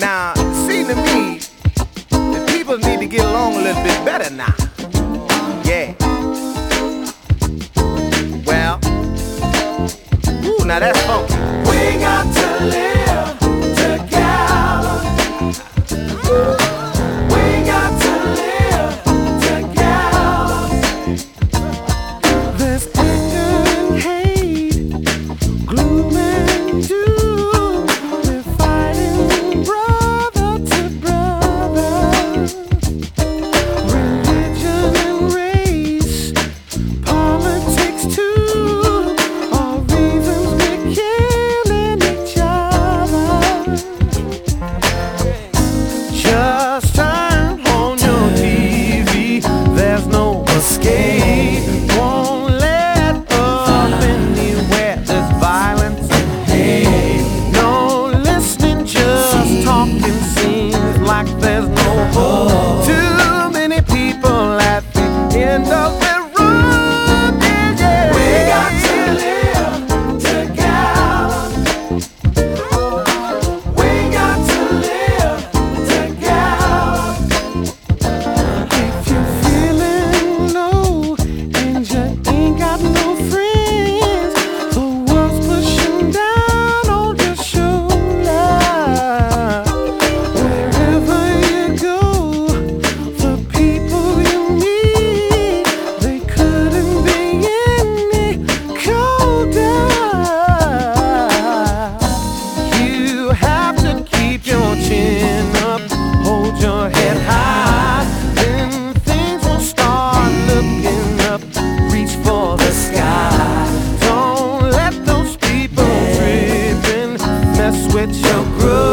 Now, it seems to me the people need to get along a little bit better now. Yeah. Well, ooh, now that's funky. with your groove.